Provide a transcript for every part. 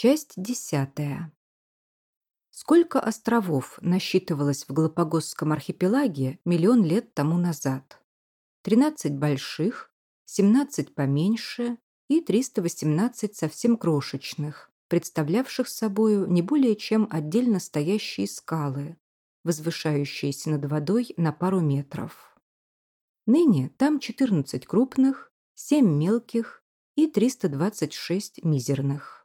Часть десятая. Сколько островов насчитывалось в Галапагосском архипелаге миллион лет тому назад? 13 больших, 17 поменьше и 318 совсем крошечных, представлявших собою не более чем отдельно стоящие скалы, возвышающиеся над водой на пару метров. Ныне там 14 крупных, 7 мелких и 326 мизерных.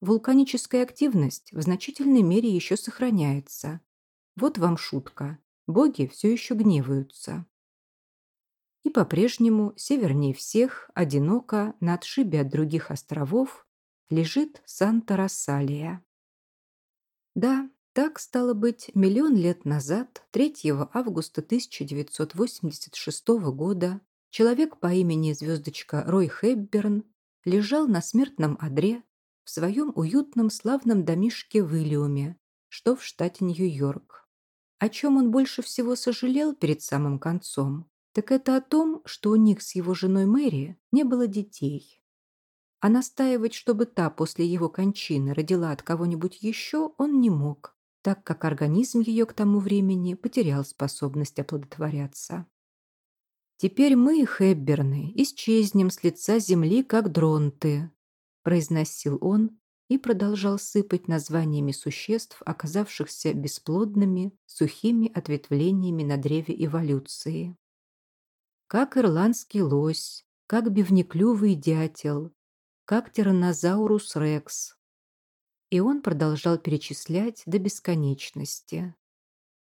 Вулканическая активность в значительной мере еще сохраняется. Вот вам шутка. Боги все еще гневаются. И по-прежнему, севернее всех, одиноко, на отшибе от других островов, лежит Санта-Рассалия. Да, так стало быть, миллион лет назад, 3 августа 1986 года, человек по имени звездочка Рой Хэбберн лежал на смертном одре в своем уютном славном домишке в Иллиуме, что в штате Нью-Йорк. О чем он больше всего сожалел перед самым концом, так это о том, что у них с его женой Мэри не было детей. А настаивать, чтобы та после его кончины родила от кого-нибудь еще, он не мог, так как организм ее к тому времени потерял способность оплодотворяться. Теперь мы, Хэбберны, исчезнем с лица земли, как дронты, произносил он и продолжал сыпать названиями существ, оказавшихся бесплодными, сухими ответвлениями на древе эволюции. Как ирландский лось, как бивнеклювый дятел, как тираннозаурус рекс. И он продолжал перечислять до бесконечности.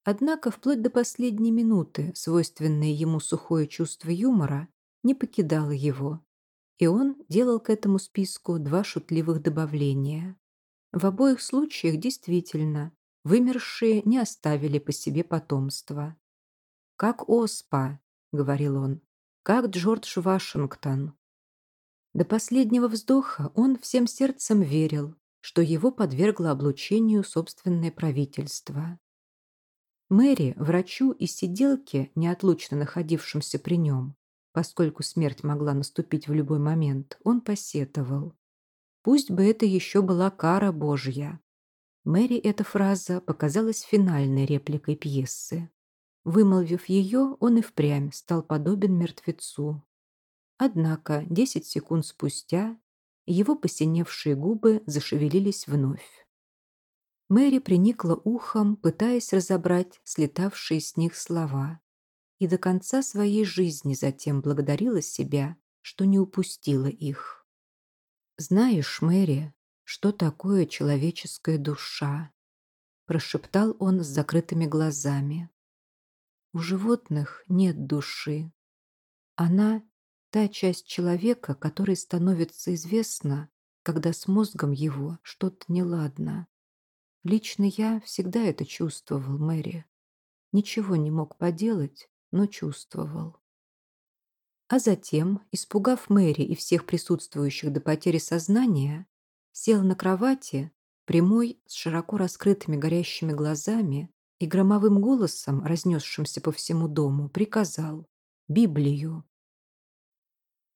Однако вплоть до последней минуты свойственное ему сухое чувство юмора не покидало его, и он делал к этому списку два шутливых добавления. В обоих случаях действительно вымершие не оставили по себе потомства. «Как Оспа», — говорил он, — «как Джордж Вашингтон». До последнего вздоха он всем сердцем верил, что его подвергло облучению собственное правительство. Мэри, врачу и сиделке, неотлучно находившимся при нем, Поскольку смерть могла наступить в любой момент, он посетовал. Пусть бы это еще была кара Божья. Мэри эта фраза показалась финальной репликой пьесы. Вымолвив ее, он и впрямь стал подобен мертвецу. Однако десять секунд спустя его посиневшие губы зашевелились вновь. Мэри приникла ухом, пытаясь разобрать слетавшие с них слова и до конца своей жизни затем благодарила себя, что не упустила их. «Знаешь, Мэри, что такое человеческая душа?» прошептал он с закрытыми глазами. «У животных нет души. Она — та часть человека, которой становится известно, когда с мозгом его что-то неладно. Лично я всегда это чувствовал, Мэри. Ничего не мог поделать, но чувствовал. А затем, испугав Мэри и всех присутствующих до потери сознания, сел на кровати, прямой, с широко раскрытыми горящими глазами и громовым голосом, разнесшимся по всему дому, приказал «Библию».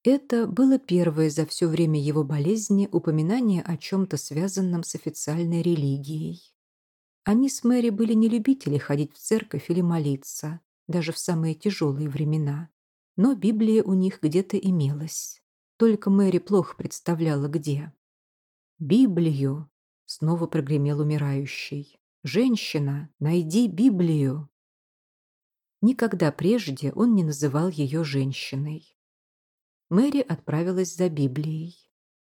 Это было первое за все время его болезни упоминание о чем-то связанном с официальной религией. Они с Мэри были не любители ходить в церковь или молиться, даже в самые тяжелые времена. Но Библия у них где-то имелась. Только Мэри плохо представляла, где. «Библию!» — снова прогремел умирающий. «Женщина, найди Библию!» Никогда прежде он не называл ее женщиной. Мэри отправилась за Библией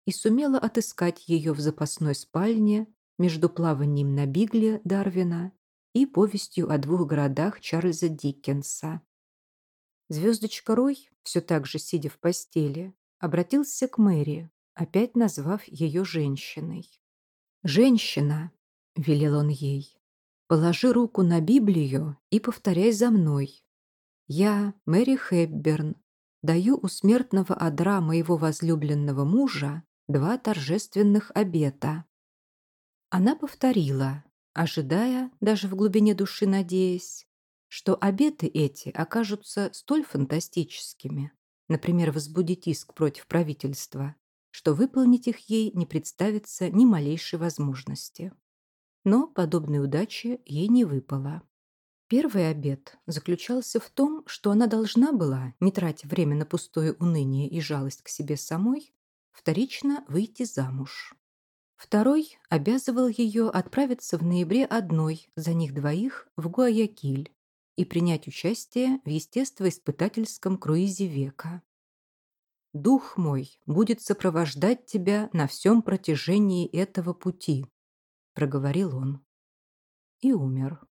и сумела отыскать ее в запасной спальне между плаванием на Бигле Дарвина и повестью о двух городах Чарльза Диккенса. Звездочка Рой, все так же сидя в постели, обратился к Мэри, опять назвав ее женщиной. «Женщина», — велел он ей, — «положи руку на Библию и повторяй за мной. Я, Мэри Хэбберн, даю у смертного одра моего возлюбленного мужа два торжественных обета». Она повторила, ожидая, даже в глубине души надеясь, что обеты эти окажутся столь фантастическими, например, возбудить иск против правительства, что выполнить их ей не представится ни малейшей возможности. Но подобной удачи ей не выпало. Первый обет заключался в том, что она должна была, не тратя время на пустое уныние и жалость к себе самой, вторично выйти замуж. Второй обязывал ее отправиться в ноябре одной, за них двоих, в Гуаякиль и принять участие в естествоиспытательском круизе века. «Дух мой будет сопровождать тебя на всем протяжении этого пути», — проговорил он. И умер.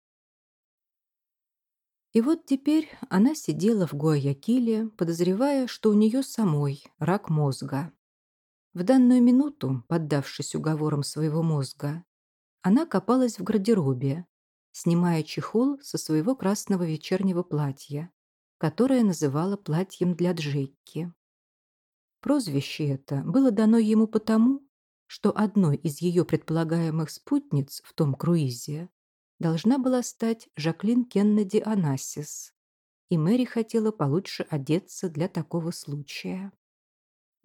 И вот теперь она сидела в Гуаякиле, подозревая, что у нее самой рак мозга. В данную минуту, поддавшись уговорам своего мозга, она копалась в гардеробе, снимая чехол со своего красного вечернего платья, которое называла платьем для Джейки. Прозвище это было дано ему потому, что одной из ее предполагаемых спутниц в том круизе должна была стать Жаклин Кеннеди Анасис, и Мэри хотела получше одеться для такого случая.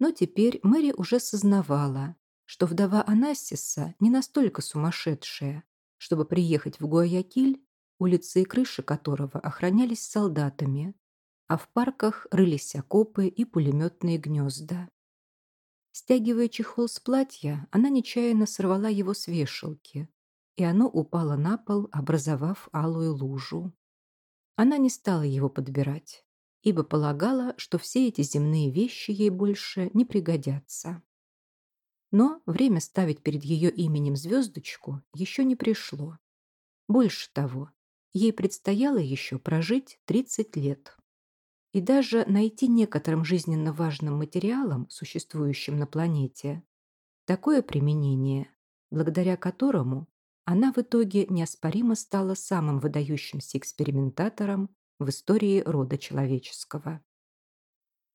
Но теперь Мэри уже сознавала, что вдова Анасиса не настолько сумасшедшая, чтобы приехать в Гуаякиль, улицы и крыши которого охранялись солдатами, а в парках рылись окопы и пулеметные гнезда. Стягивая чехол с платья, она нечаянно сорвала его с вешалки, и оно упало на пол, образовав алую лужу. Она не стала его подбирать, ибо полагала, что все эти земные вещи ей больше не пригодятся. Но время ставить перед ее именем звездочку еще не пришло. Больше того, ей предстояло еще прожить 30 лет. И даже найти некоторым жизненно важным материалам, существующим на планете, такое применение, благодаря которому она в итоге неоспоримо стала самым выдающимся экспериментатором в истории рода человеческого.